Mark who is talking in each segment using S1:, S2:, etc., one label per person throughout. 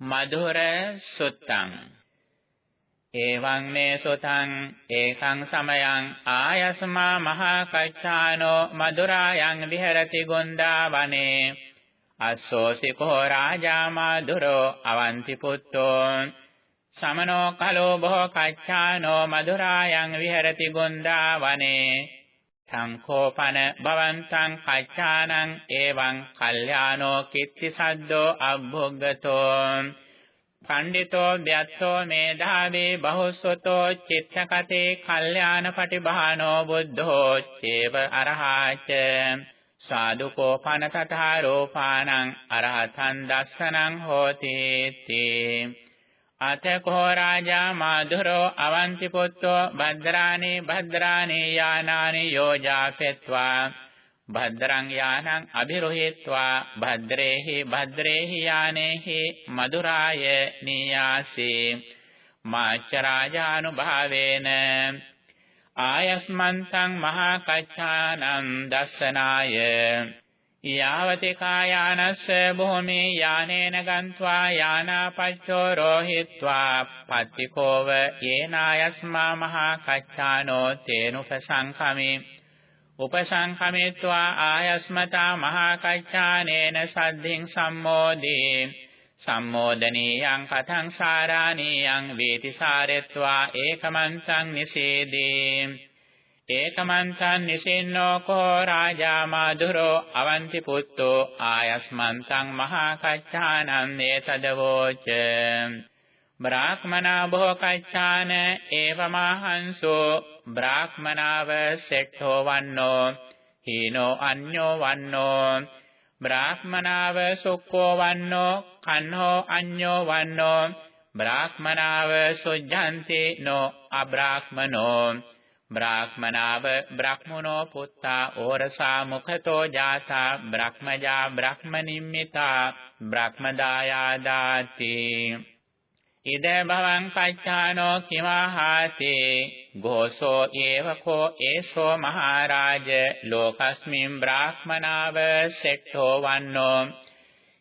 S1: මధుර සුත්තං. එවං මේ සුතං ඒකං සමයං ආයස්මා මහා කච්චානෝ මధుරායන් විහෙරති ගොණ්ඩා වනේ. අස්සෝසි කෝ රාජා මధుරෝ අවන්ති පුත්තෝ. සමනෝ කලෝ බොහෝ කච්චානෝ මధుරායන් විහෙරති ගොණ්ඩා වනේ. සංඛෝපන භවන්තං කච්චානං එවං කල්යානෝ කිත්ති සද්දෝ අබ්බොග්ගතෝ පණ්ඩිතෝ ව්‍යත්තෝ මේධාවේ බහුසුතෝ චිත්තකතේ කල්යාන පටිභානෝ බුද්ධෝ චේව අරහාච සාදුකෝ පන තථා රෝපානං අරහතං දස්සනං හෝති තේ අතකෝ රාජා මාධුරෝ අවන්ති පුත්තෝ භද්‍රාණී භද්‍රාණී යානානි යෝජාපෙත්වා භද්‍රං යානං අභිරෝහිත්වා. භද්රේහි භද්රේහි යානේහි මధుරාය නියාසේ. මාච්ච රාජානුභාවේන ආයස්මන්තං මහා කච්චානං දස්සනාය. යාවති කායානස්ස භූමේ යානේන ගන්්වා යානාපච්චෝ රෝහිත්වා පත්තිකෝව යේනායස්මා මහා කච්චානෝ තේනුපසංඛමේ. උපසංඛමේत्वा ආයස්මතා මහා කච්චානේන සද්ධින් සම්මෝදී සම්මෝදනීයං කතං සාරාණීයං වේති සාරෙත්වා ඒකමන්තං නිසේදී ඒකමන්තං නිසින්නෝ කෝ රාජා මාදුරෝ අවන්ති පුත්තෝ ආයස්මන්තං මහා කච්චානං ඒතදවෝච. බ්‍රාහ්මනා බොහෝ කච්චාන ඒවමහංසෝ බ්‍රාහ්මනාව සෙට්ඨෝ වන්නෝ හීනෝ අඤ්ඤෝ වන්නෝ බ්‍රාහ්මනාව සුක්ඛෝ වන්නෝ කන්නෝ අඤ්ඤෝ වන්නෝ බ්‍රාහ්මනාව සුජ්ජන්ති නෝ අබ්‍රාහ්මනෝ බ්‍රාහ්මනාව බ්‍රහ්මනෝ පුත්තා ඕරසා මුඛතෝ ජාතා බ්‍රහ්මජා බ්‍රහ්මනිම්මිතා බ්‍රහ්මදායාදාති. ඉද භවං පච්ඡානෝ කිමහාතේ ഘോഷෝ ඒවකෝ ඒසෝ මහරජ ලෝකස්මින් බ්‍රාහ්මනාව සෙට්ඨෝ වන්නෝ.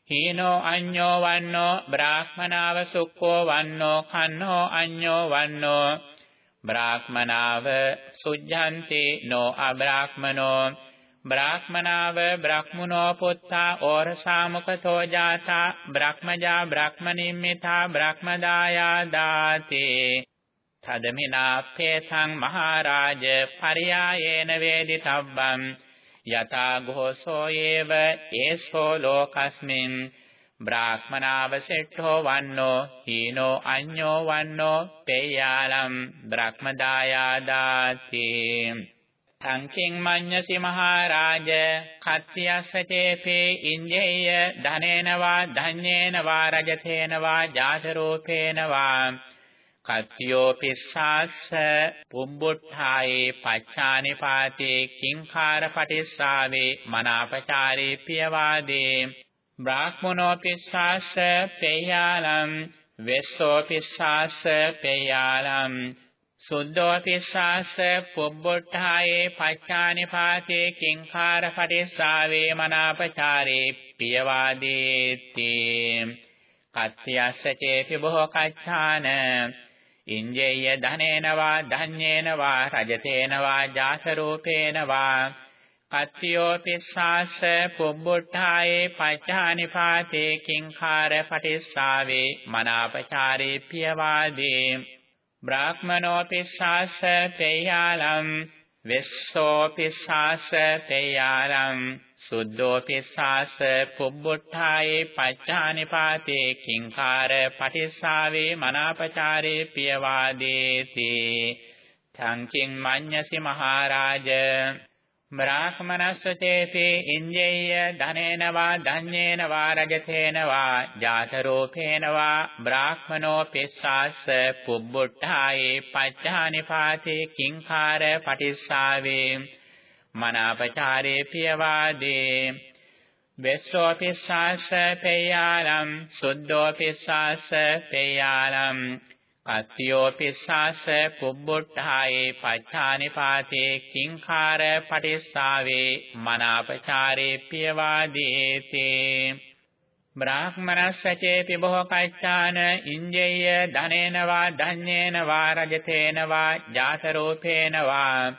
S1: හීනෝ අඤ්ඤෝ වන්නෝ බ්‍රාහ්මනාව සුක්ඛෝ වන්නෝ කන්නෝ අඤ්ඤෝ වන්නෝ. බ්‍රාහ්මනාව සුජ්ජන්ති නෝ අබ්‍රාහ්මනෝ. බ්‍රාහ්මනාව බ්‍රහ්මුණෝ පුත්තා ඕරසාමුකතෝ ජාතා. බ්‍රහ්මජා බ්‍රහ්මනිම්මිතා බ්‍රහ්මදායා දාති. තදමිනා පේසං මහරජ පරියායේන වේදිතබ්බං. යතා ഘോഷෝ ඒව ඒසෝ ලෝකස්මින්. බ්‍රාහ්මනාව සෙට්ඨෝ වන්නෝ හීනෝ අඤ්ඤෝ වන්නෝ පේයාලම් බ්‍රහ්මදායාදාති. සංකින් මඤ්ඤසි මහරජ කත්තියස්ස චේපේ ඉඤ්ඤේය ධනේන වා ධඤ්ඤේන වා රජතේන වා ජාතරූපේන වා කත්තියෝ පිස්සාස්ස පුම්බුට්ඨායේ පච්ඡානිපාතේ කිංඛාර පටිස්සාවේ මනාපචාරේ පියවාදේ. බ්‍රාහ්මනෝ පිස්සාස පේයාලම් වෙස්සෝ පිස්සාස පේයාලම් සුද්ධෝ පිස්සාස පුබ්බොට්ඨායේ පච්චානිපාතේ කිංඛාර පටිස්සාවේ මනාපචාරේ පියවාදීති. කත්තියස්ස චේපි බොහෝ කච්ඡාන ඉන්ජේය ධනේන වා ධඤ්ඤේන වා රජතේන වා ජාසරූපේන වා කත්තියෝ පිස්සාස පුබ්බුට්ඨායේ පච්චානිපාතේ කිංඛාර පටිස්සාවේ මනාපචාරේ පියවාදේ. බ්‍රාහ්මනෝ පිස්සාස තේයාලම් වෙස්සෝ පිස්සාස තේයාලම් සුද්ධෝ පිස්සාස පුබ්බුට්ඨායේ පච්චානිපාතේ කිංඛාර පටිස්සාවේ මනාපචාරේ පියවාදේති. තංකින් මඤ්ඤසි මහරජ බ්‍රාහ්මනස්සචේති ඉඤ්ඤේය ධනේන වා ධඤ්ඤේන වා රජතේන වා ජාතරෝපේන වා බ්‍රාහ්මනෝ පිස්සාස්ස පුබ්බුට්ඨායේ පච්චානිපාතේ කිංඛාර පටිස්සාවේ මනාපචාරේ පියවාදේ වෙස්සෝ පිස්සාස්ස පේයාලම් සුද්ධෝ පිස්සාස්ස පේයාලම් කත්තියෝ පිස්සාස පුබ්බුට්ඨායේ පච්ඡානිපාතේ කිංඛාර පටිස්සාවේ මනාපචාරේ පියවාදීතේ. බ්‍රාහ්මනස්සචේපි බොහෝ කච්චාන ඉන්ජේය ධනේන වා ධඤ්ඤේන වා රජතේන වා ජාතරෝපේන වා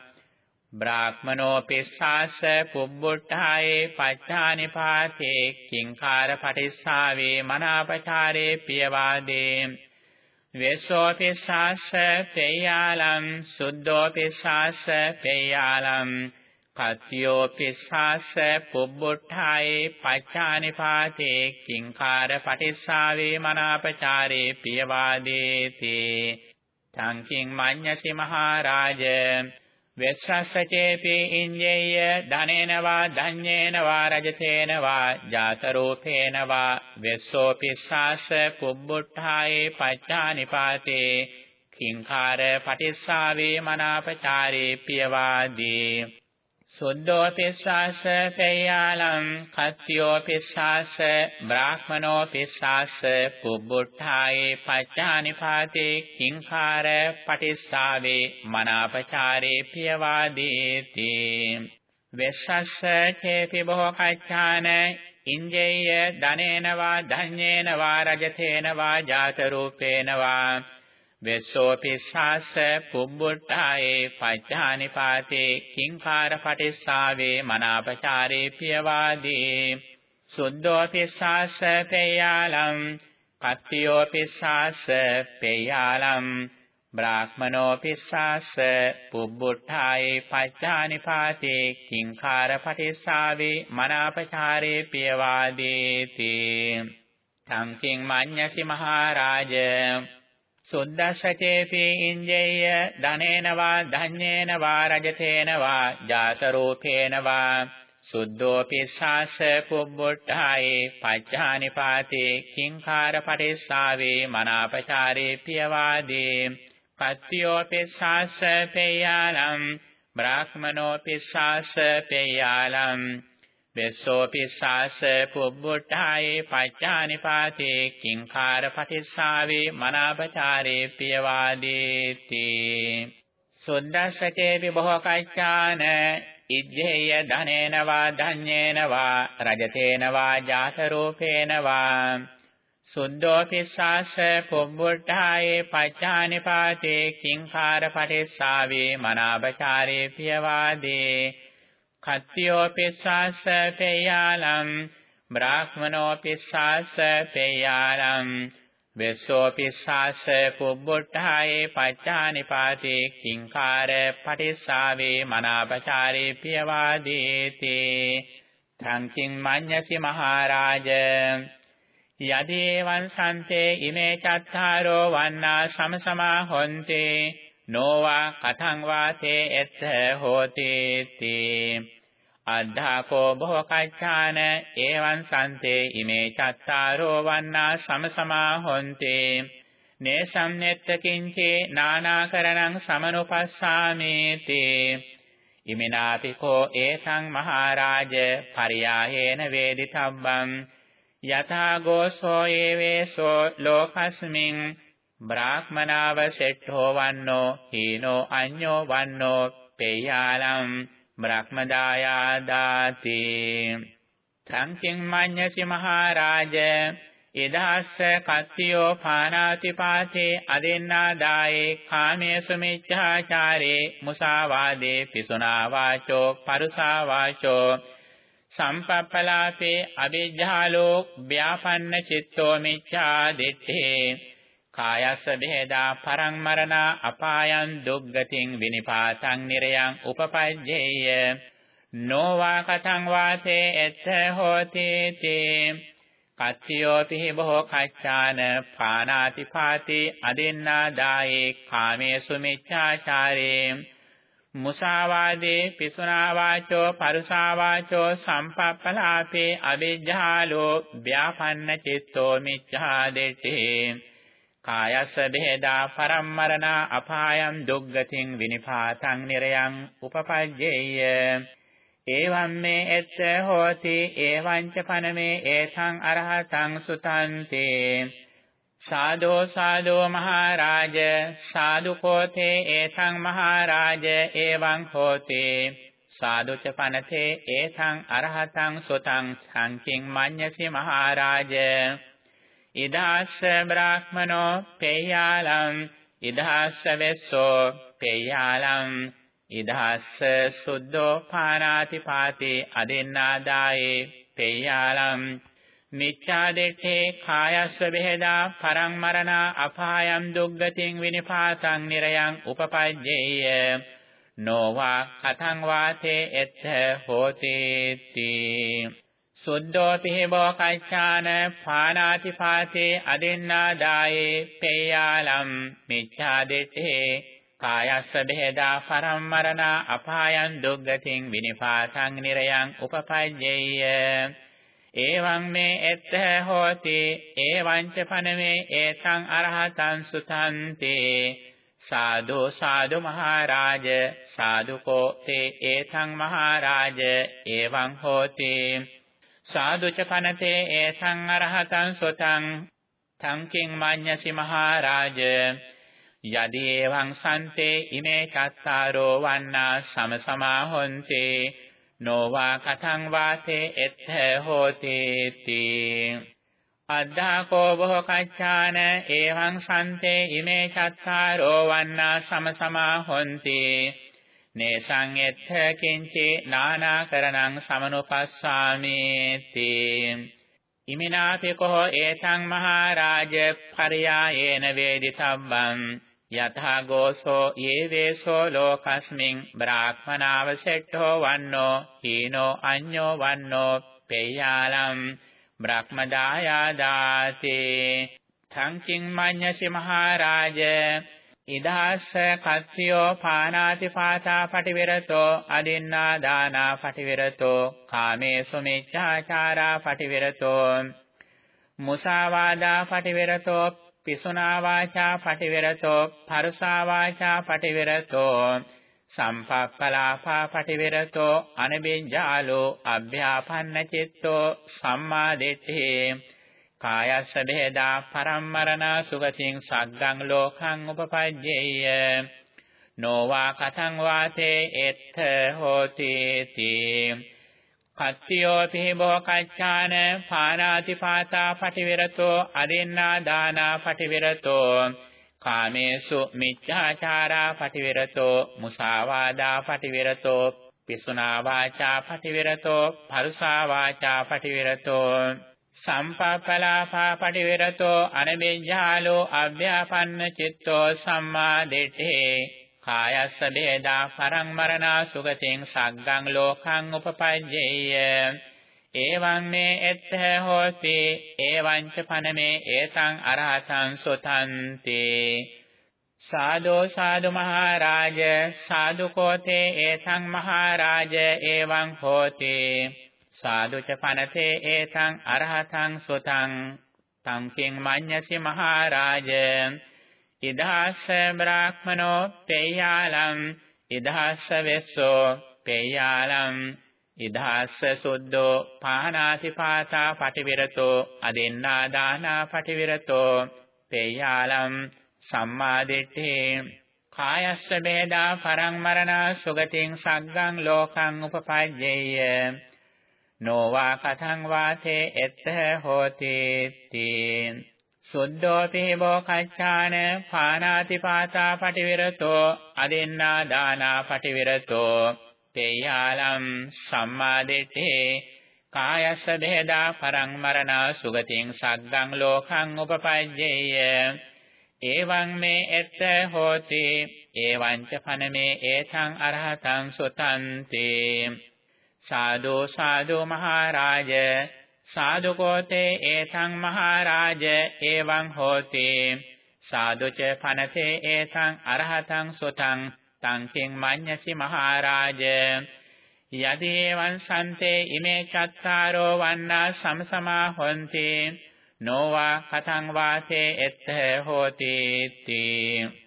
S1: බ්‍රාහ්මනෝ පිස්සාස පුබ්බුට්ඨායේ පච්චානිපාතේ කිංකාර පටිස්සාවේ මනාපචාරේ පියවාදේ. වෙස්සෝ පිස්සාස පේයාලම් සුද්ධෝ පිස්සාස පේයාලම් කත්තියෝ පිස්සාස පුබ්බුට්ඨායේ පච්චානිපාතේ කිංකාර පටිස්සාවේ මනාපචාරේ පියවාදේති. තංකින් මඤ්ඤසි මහරජ වෙස්සස්සචේපි ඉඤ්ඤේය ධනේන වා ධඤ්ඤේන වා රජතේන වා ජාතරූපේන වා වෙස්සෝ පිස්සාස පුබ්බුට්ඨායේ පච්චානිපාතේ කිංකාර පටිස්සාවේ මනාපචාරේ පියවාදී සුද්ධෝ පිස්සාස පේයාලම් කත්තියෝ පිස්සාස බ්‍රාහ්මනෝ පිස්සාස පුබ්බුට්ඨායේ පච්චානිපාතේ කිංකාර පටිස්සාවේ මනාපචාරේ පියවාදීති. වෙස්සස්ස චේති බොහෝ කච්චාන ඉන්ජේය ධනේන වා ධඤ්ඤේන වා රජතේන වා ජාත රූපේන වා වෙස්සෝපිස්සාස පුබ්බුට්ටායේ පච්චානිපාතේ කිංකාර පටිස්සාවේ මනාපචාරේ පියවාදී. සුද්ධෝපිස්සාස පේයාලම් කත්තියෝපිස්සාස පේයාලම් බ්‍රාහ්මනෝපිස්සාස පුබ්බුට්ටායේ පච්චානිපාතේ කිංකාර පටිස්සාවේ මනාපචාරේ පියවාදීති. සංකින් මඤ්ඤසි මහරජ සුද්දස්සචේපි ඉන්ජේය ධනේන වා ධඤ්ඤේන වා රජතේන වා ජාතරූපේන වා. සුද්ධෝපි ශාස පුබ්බුට්ඨායේ පච්චානිපාතේ කිංකාර පටිස්සාවේ මනාපචාරේ පියවාදී. කත්තියෝපි ශාස පේයාලම් බ්‍රාහ්මනෝපි ශාස පේයාලම් වෙස්සෝපි ශාස පුබ්බුට්ඨායේ පච්චානිපාතේ කිංකාර පටිස්සාවේ මනාපචාරේ පියවාදීති. සුද්දස්සකේ විභව කච්චාන ඉජ්ජේය ධනේන වා ධඤ්ඤේන වා රජතේන වා ජාත රූපේන වා. සුද්ධෝපි ශාස පුබ්බුට්ඨායේ පච්චානිපාතේ කිංකාර පටිස්සාවේ මනාපචාරේ පියවාදී. කත්තියෝපිස්සාස පේයාලම් බ්‍රාහ්මනෝපිස්සාස පේයාලම් වෙස්සෝපිස්සාස පුබ්බුට්ඨායේ පච්චානිපාතේ කිංකාර පටිස්සාවේ මනාපචාරේ පියවාදීති. තංකින් මඤ්ඤසි මහරජ යදේවං සන්තේ ඉමේ චත්තාරෝ වන්නා සමසමා හොන්තේ. නොවා කතං වාසේ එත්ත හෝති තී අද්ධාකෝ බොහෝ කච්ඡාන එවං සන්තේ ඉමේ චත්තාරෝ වන්නා සමසමා හොන්තේ. නේසම් නෙත්ත කිංචේ නානාකරණං සමනුපස්සාමේති. ඉමිනාතිකෝ ඒසං මහරජ පරියාහේන වේදිතබ්බං. යථා ගෝසෝ ඒවේසෝ ලෝකස්මින් බ්‍රාහ්මනාව සෙට්ඨෝ වන්නෝ හීනෝ අඤ්ඤෝ වන්නෝ පේයාලම් බ්‍රහ්මදායාදාති. සංකින් මඤ්ඤසි මහරජ ඉදහස්ස කත්තියෝ පානාතිපාතේ අදින්නාදායේ කාමේසු මිච්ඡාචාරේ මුසාවාදේ පිසුනා වාචෝ පරුසා වාචෝ. සම්පප්පලාපේ අවිජ්ජාලෝ ව්‍යාපන්න චිත්තෝ මිච්ඡා දිත්තේ කායස්ස බෙහෙදා පරං මරණා අපායන් දුග්ගතින් විනිපාතං නිරයං උපපජ්ජේය। නොවා කතං වාසේ එත්ත හෝති තේ කච්චියෝ පිහි බොහෝ කච්චාන පානාති පාති අදින්නා දායේ කාමේසු මිච්ඡාචාරේ। මුසාවාදේ පිසුනා වාචෝ පරුසා වාචෝ සම්පප්පලාපේ අවිජ්ජාලෝ ව්‍යාපන්න චිත්තෝ මිච්ඡා දෙට්ඨේ කායස්ස බෙහෙදා පරම්මරණා අපායම් දුග්ගතින් විනිපාතං නිරයං උපපජ්ජේය. එවං මේ එත්ත හෝති එවං ච පනමේ ඒසං අරහතං සුතන්තේ. සාදෝ සාදෝ මහරජ සාදු කෝතේ ඒසං මහරජ එවං හෝති. සාදුච පනතේ ඒතං අරහතං සොතං සංකින් මඤ්ඤසි මහරජ. ඉදාස්ස බ්‍රාහ්මනෝ පේයාලං ඉදාස්ස වෙස්සෝ පේයාලං ඉදහස්ස සුද්ධෝ පානාති පාති අදින්නාදායේ පේයාලම් මිච්ඡා දෙත්තේ කායස්ස බෙහෙදා පරං මරණා අපායම් දුග්ගතින් විනිපාතං නිරයං උපපජ්ජේය නොවා කතං වාතේ එත්ථ හෝති තී සුද්ධෝ පිහිබෝ කච්ඡාන පානාති පාතේ අදින්නාදායේ පේයාලම් මිච්ඡා දෙත්තේ කායස්ස බෙහෙදා පරම්මරණා අපායන් දුග්ගතින් විනිපාතං නිරයං උපපජ්ජේය. එවං මේ එත්ත හෝති එවං ච පනමේ ඒතං අරහතං සුතන්තේ. සාදු සාදු මහරජ සාදුකෝ තේ ඒතං මහරජ එවං හෝති. සාදු ච පනතේ ඒතං අරහතං සුතං තං කිං මඤ්ඤසි මහරජ යදි එවං සන්තේ ඉමේ චත්තාරෝ වන්නා සමසමා හොන්ති නොවා කතං වාසේ එත්ථ හෝති තී අද්ධාකෝ බොහෝ කච්ඡාන එවං සන්තේ ඉමේ චත්තාරෝ වන්නා සමසමා හොන්ති නේසං එත්ථ කිංචි නානාකරණං සමනුපස්සාමි තී ඉමිනාපි කෝ ඒතං මහරජ පරියායේන වේදිතබ්බං යථා ගෝසෝ යේවේසෝ ලෝකස්මින් බ්‍රාහ්මනාව සෙට්ඨෝ වන්නෝ හීනෝ අඤ්ඤෝ වන්නෝ පේයාලම් බ්‍රහ්මදායාදාති සංකින් මඤ්ඤසි මහරජ ඉදාස්ස කස්සියෝ පානාති පාතා පටිවිරතෝ අදින්නා දානා පටිවිරතෝ කාමේසු මිච්ඡාචාරා පටිවිරතෝ මුසාවාදා පටිවිරතෝ පිසුනා වාචා පටිවිරතෝ පරුසා වාචා පටිවිරතෝ සම්පප්පලාපා පටිවිරතෝ අනබෙන්ජාලෝ අභ්‍යාපන්න චිත්තෝ සම්මා දිට්ඨි කායස්ස බෙහෙදා පරම්මරණ සුගතින් සග්ගං ලෝකං උපපජ්ජේය। නොවා කතං වාතේ එත්ථ හෝති තී කත්තියෝ පිහිබෝ කච්චාන පානාති පාතා පටිවිරතෝ අදින්නා දානා පටිවිරතෝ। කාමේසු මිච්ඡාචාරා පටිවිරතෝ මුසාවාදා පටිවිරතෝ පිසුනා වාචා පටිවිරතෝ පරුසා වාචා පටිවිරතෝ। සම්පප්පලාපා පටිවිරතෝ අනබෙජ්ජාලෝ අභ්‍යාපන්න චිත්තෝ සම්මා දිට්ඨේ. කායස්ස බේදා පරං මරණා සුගතින් සග්ගං ලෝකං උපපජ්ජේය. එවං මේ එත්ථ හෝති එවං ච පනමේ ඒතං අරහතං සුතන්ති. සාදෝ සාදු මහරජ සාදු කෝතේ ඒතං මහරජ එවං හෝති. සාදු ච පනතේ ඒතං අරහතං සුතං තං කිං මඤ්ඤසි මහරජ. ඉදහස්ස බ්‍රාහ්මනෝ පේයාලම් ඉදහස්ස වෙස්සෝ පේයාලම් ඉදහස්ස සුද්ධෝ පානාති පාතා පටිවිරතෝ අදින්නා දානා පටිවිරතෝ පේයාලම් සම්මාදිට්ඨේ කායස්ස බේදා පරං මරණා සුගතින් සග්ගං ලෝකං උපපජ්ජේය. නොවා කතං වාසේ එත්ත හෝති තී සුද්ධෝපි බෝකච්ඡාන පානාති පාතා පටිවිරතෝ අදින්නා දානා පටිවිරතෝ. තේයාලම් සම්මාදිට්ඨේ කායස්ස බෙහෙදා පරං මරණා සුගතින් සග්ගං ලෝකං උපපජ්ජේය. එවං මේ එත්ත හෝති. එවං ච පනමේ ඒතං අරහතං සුතන්ති. සාදු සාදු මහරජ. සාදුකෝතේ ඒතං මහරජ එවං හෝති. සාදුච පනතේ ඒතං අරහතං සුතං තං කිං මඤ්ඤසි මහරජ. යදීවං සන්තේ ඉමේ චත්තාරෝ වන්නා සමසමා හොಂತಿ නොවා කතං වාසේ එත්ථ හෝති තී.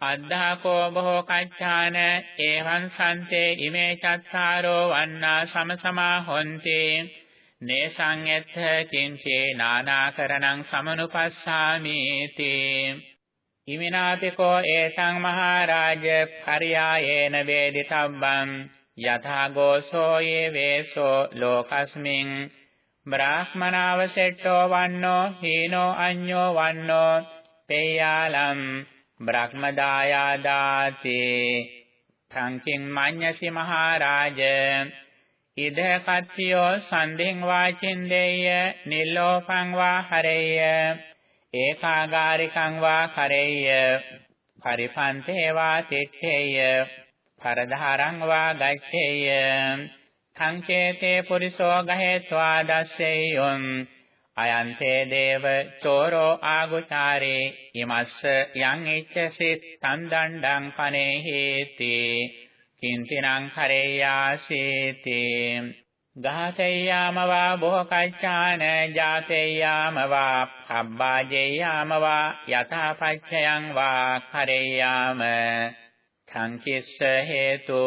S1: අද්ධාකෝ බොහෝ කච්ඡාන එවං සන්තේ ඉමේ චත්තාරෝ වන්නා සමසමා හොಂತಿ නේසං එත්ථ කිංචේ නානාකරණං සමනුපස්සාමි තේ ඉමිනාතිකෝ ඒතං මහරජ පරියායේන වේදිතබ්බං යථා ගෝසෝ යේ වේසෝ ලෝකස්මින්. බ්‍රාහ්මනාව සෙට්ටෝ වන්නෝ හීනෝ අඤ්ඤෝ වන්නෝ පේයාලම් බ්‍රහ්මදායාදාති සංකින් මඤ්ඤසි මහරජ ඉද කත්තියෝ සන්ධින් වාචින්දේය නිල්ලෝපං වා හරේය ඒකාගාරිකං වා කරේය පරිපන්තේ වා තිත්තේය පරධාරං වා ගච්ඡේය සංකේතේ පුරිසෝ ගහේत्वा දස්සෙයොම් අයන්තේ දේව චෝරෝ ආගුචාරේ ඉමස්ස යං ඉච්ඡසිත තන්දණ්ඩං පනේහේති කින්තිනං කරේයාසීති ගාතේයාම වා බොහකච්ඡාන ජාතේයාම වා පබ්බාජේයාම වා යථාපච්ඡයං වා කරේයාම. සංකිස්ස හේතු.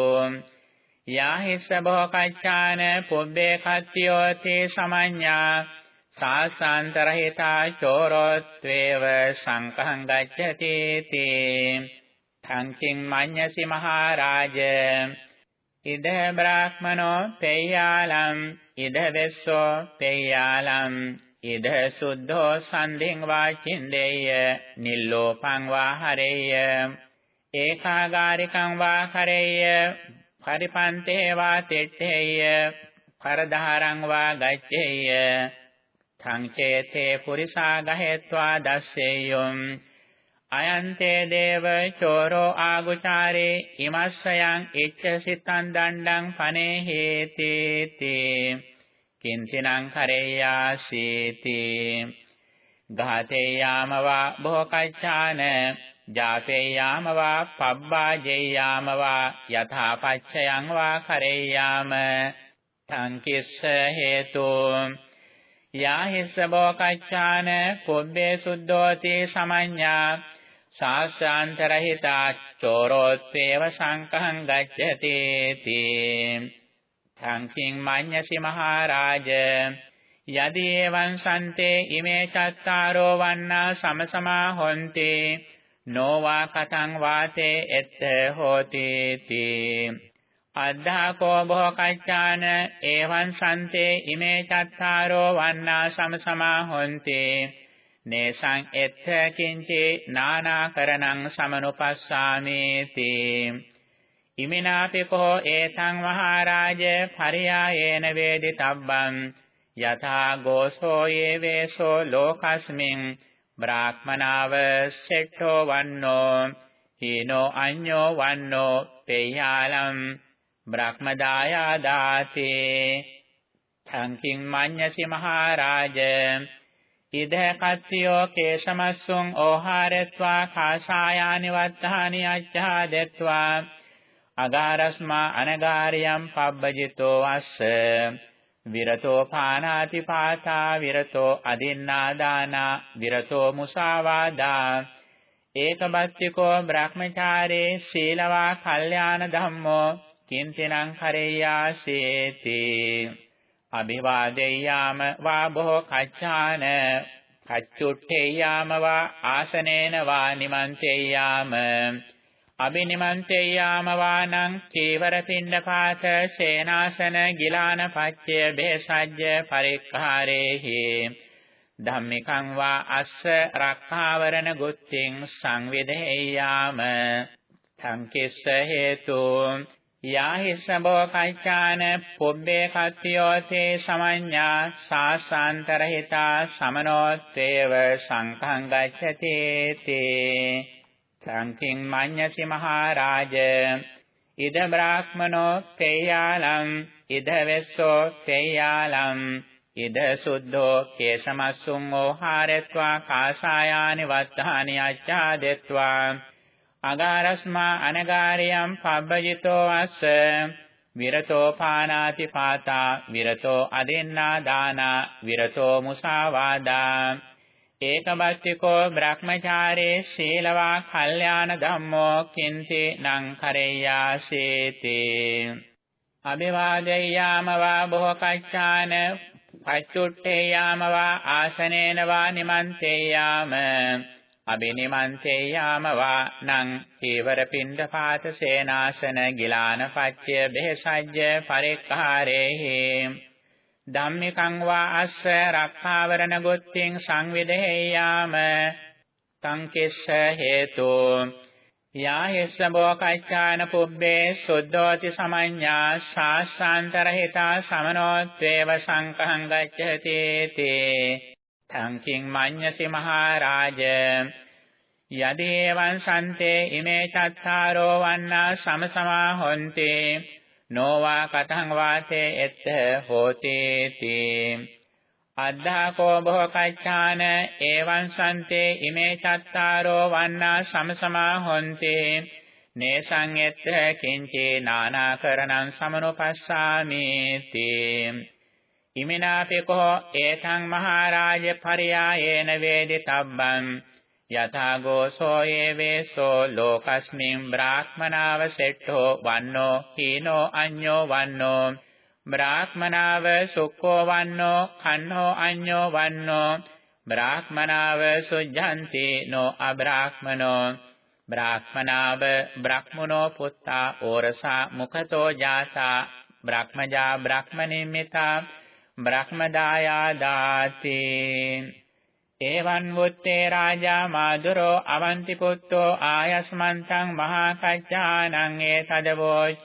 S1: යාහිස්ස බොහකච්ඡාන පුබ්බේ කත්තියෝති සමඤ්ඤා. සාසාන්තරහිතා චෝරෝත්වේව සංකහං ගච්ඡති තේ සංකින් මඤ්ඤසි මහරජ ඉද බ්‍රාහ්මනෝ පේයාලම් ඉද වෙස්සෝ පේයාලම් ඉද සුද්ධෝ සන්ධින් වාචින්දේය නිල්ලෝපං වා හරේය ඒකාගාරිකං වා කරේය පරිපන්තේ වා තෙට්ඨේය පරධාරං වා ගච්ඡේය සංචේතේ පුරිසා ගහෙත්වා දස්සෙය්‍යොම් අයන්තේ දේව චෝරෝ ආගුචාරේ ඉමස්සයන් ඉච්ඡසිතං දණ්ඩං පනේ හේති තේ කින්තිනං කරේයාසීති ඝාතේ යාමවා බොහකච්ඡාන ජාතේ යාමවා පබ්බාජේ යාමවා යථාපච්ඡයං වා කරේයාම සංකිස්ස හේතු යාහිස්ස බෝකච්ඡාන කුබ්බේ සුද්ධෝති සමඤ්ඤා සාස්ත්‍රාන්තරහිතා චෝරෝත්තේව සංකහං ගච්ඡති තී. සංකින් මඤ්ඤසි මහරජ යදි එවං සන්තේ ඉමේ චත්තාරෝ වන්නා සමසමා හොන්ති. නොවා කතං වාතේ එත්ත හෝති තී. අද්ධාකෝ බොහකච්ඡාන එවං සන්තේ ඉමේ චත්තාරෝ වන්නා සමසමා හොන්ති. නේසං එත්ථ කිංචේ නානාකරණං සමනුපස්සාමේති. ඉමිනාපිකෝ ඒතං මහරජ පරියායේන වේදිතබ්බං යථා ගෝසෝ යේ වේසෝ ලෝකස්මින් බ්‍රාහ්මනාව සෙට්ඨෝ වන්නෝ හීනෝ අඤ්ඤෝ වන්නෝ පේයාලම් බ්‍රහ්මදායා දාතේ සංකින් මඤ්ඤසි මහරජ ඉද කත්තියෝ කේශමස්සුං ඕහාරත්වා කාසායානි වත්තානි අච්ඡා දෙත්වා අගාරස්මා අනගාරියම් පබ්බජිතෝ අස්ස විරතෝ පානාති පාතා විරතෝ අදින්නාදානා විරතෝ මුසාවාදා ඒකබත්තිකෝ බ්‍රහ්මචාරේ සීලවා කල්යාණ ධම්මෝ කින්තිනං කරේයාසේති අභිවාදෙය්‍යාම වා බොහෝ කච්ඡාන කච්චුට්ඨේයාම වා ආසනේන වා නිමන්තේයාම අබිනිමන්තේයාම වානං චීවර පිණ්ඩපාත සේනාසන ගිලාන පච්චය බේසජ්ජ පරික්ඛාරේහි ධම්මිකං වා අස්ස රක්ඛාවරණ ගුත්තිං සංවිදේයාම සංකිස්ස හේතුං යාහි සබෝ කච්ඡාන පුබ්බේ කත්තියෝතේ සමඤ්ඤා සාසාන්තරහිතා සමනෝත්තේව සංඛං ගච්ඡති තේ සංකින් මඤ්ඤසි මහරජ. ඉද බ්‍රාහ්මනෝ තේයාලම් ඉද වෙස්සෝ තේයාලම් ඉද සුද්ධෝ කේසමස්සුං ඕහාරත්වා කාසායානි වත්තානි අච්ඡාදෙත්වා. අගාරස්මා අනගාරියම් පබ්බජිතෝ අස්ස. විරතෝ පානාති පාතා විරතෝ අදින්නා දානා විරතෝ මුසාවාදා. ඒකබත්තිකෝ බ්‍රහ්මචාරේ සීලවා කල්යාණ ධම්මෝ කින්ති නං කරේයාසේති අභිවාදේයාම වා බොහකච්ඡාන පච්චුට්ඨේයාම වා ආසනේන වා නිමන්තේයාම අබිනිමන්තේ යාමවා නං චීවර පින්ඩ පාත සේනාසන ගිලාන පච්චය බෙහෙසජ්ජ පරික්ඛාරේහි ධම්මිකං වා අස්ස රක්ඛාවරණ ගොත්තිං සංවිදේයාම තං කිස්ස හේතු යා හිස්ස බෝකච්ඡාන පුබ්බේ සුද්ධෝති සමඤ්ඤා ශාස්සාන්තර හිතා සමනෝත්වේව සංකහං ගච්ඡති තේ තංකින් මඤ්ඤසි මහරජ. යදේවං සන්තේ ඉමේ චත්තාරෝ වන්නා සමසමා හොන්ති. නොවා කතං වාතේ එත්ත හෝති තී අද්ධාකෝ භෝකච්ඡාන එවං සන්තේ ඉමේ චත්තාරෝ වන්නා සමසමා හොන්ති. නේසං එත්ත කිංචේ නානාකරණං සමනුපස්සාමි තී ඉමිනාපිකෝ ඒතං මහරජ පරියායේන වේදිතබ්බං යථා ගෝසෝ යේවේසෝ ලෝකස්මින් බ්‍රාහ්මනාව සෙට්ඨෝ වන්නෝ හීනෝ අඤ්ඤෝ වන්නෝ බ්‍රාහ්මනාව සුක්ඛෝ වන්නෝ කන්නෝ අඤ්ඤෝ වන්නෝ බ්‍රාහ්මනාව සුජ්ජන්ති නෝ අබ්‍රාහ්මනෝ බ්‍රාහ්මනාව බ්‍රහ්මනෝ පුත්තා ඕරසා මුඛතෝ ජාසා බ්‍රහ්මජා බ්‍රහ්මනිම්මිතා බ්‍රහ්මදායාදාති එවං වුත්තේ රාජා මාදුරෝ අවන්ති පුත්තෝ ආයස්මන්තං මහා කච්චානං ඒතදවෝච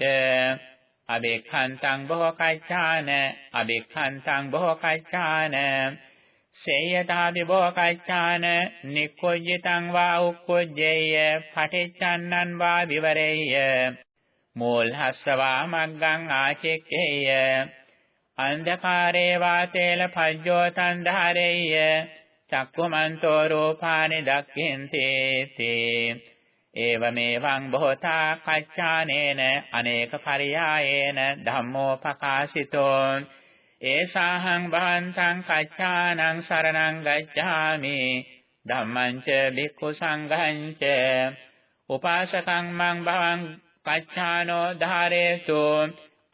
S1: අබේක්ඛන්තං බොහෝ කච්චාන අබේක්ඛන්තං බොහෝ කච්චාන සේයතාදි බොහෝ කච්චාන නික්කොජ්ජිතං වා උක්කොජ්ජේය පටිච්චන්නං වා විවරේය මූල්හස්සවා මග්ගං ආචෙක්කේය අන්ධකාරේ වාතේල පජ්ජෝ තණ්හාරෙය්‍ය චක්කුමන්තෝ රූපානි දක්ඛින්ති තේ. ඒවමෙවං බොහෝතා කච්ඡානේන අනේක පරියායේන ධම්මෝ පකාශිතෝ. ඒසාහං භවන්තං කච්ඡානං සරණං ගච්ඡාමි. ධම්මං ච භික්ඛු සංඝං ච. උපාසකං මං භවං කච්ඡානෝ ධාරේතු.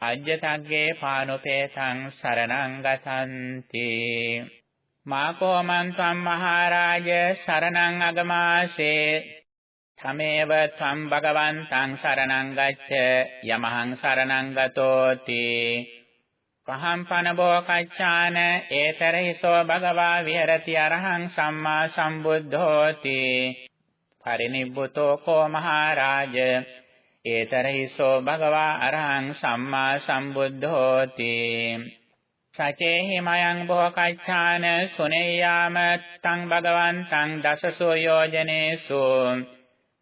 S1: අජ්ජතග්ගේ පානුපේතං සරණං ගතන්ති මාකෝ මන්තම් මහරජ සරණං අගමාසේ. තමේව තම් භගවන්තං සරණං ගච්ඡ යමහං සරණං ගතෝති. පහම් පන බෝකච්ඡාන ඒතරහිසෝ භගවා විහෙරති අරහං සම්මා සම්බුද්ධෝති. පරිනිබ්බුතෝ කෝ මහරජ ඒතරහිසෝ භගවා අරහං සම්මා සම්බුද්ධෝති. සචේහි මයං බෝකච්ඡාන සුනේයාම තං භගවන්තං දසසෝ යෝජනේසු.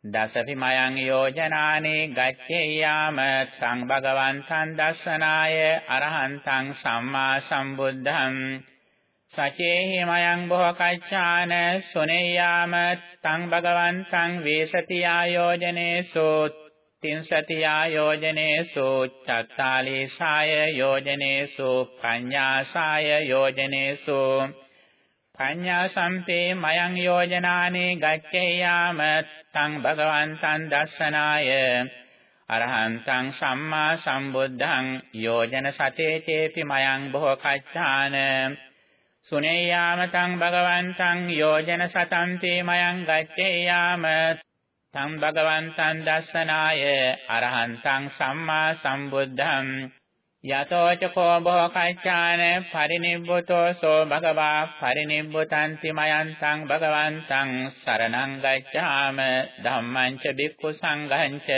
S1: දසපි මයං යෝජනානි ගච්ඡේයාම සං භගවන්තං දස්සනාය අරහන්තං සම්මා සම්බුද්ධං. සචේහි මයං බෝකච්ඡාන සුනේයාම තං භගවන්තං වේසති ආයෝජනේසු තින්සතියා යෝජනේසු චත්තාලීසාය යෝජනේසු පඤ්ඤාසාය යෝජනේසු පඤ්ඤා සම්පේ මයං යෝජනානේ ගච්ඡේයාම තං භගවන්තං දස්සනාය අරහන්තං සම්මා සම්බුද්ධං යෝජන සතේ චේති මයං බොහෝ කච්ඡාන සුනේයාම තං භගවන්තං යෝජන සතන්තේ මයං ගච්ඡේයාම තං භගවන්තං දස්සනාය අරහන්තං සම්මා සම්බුද්ධං යතෝ චකෝ භෝකච්ඡාන පරිනිබ්බුතෝ සෝ භගවා පරිනිබ්බුතන්ති මයන්තං භගවන්තං සරණං ගච්ඡාම ධම්මං ච බික්ඛු සංඝං ච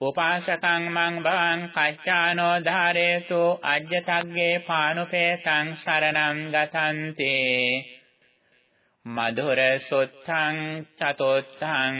S1: උපාසකං මං භවං කච්ඡානෝ ධාරේතු අජ්ජතග්ගේ පානුපේතං සරණං ගතන්ති මధుර සොත්තං චතොත්තං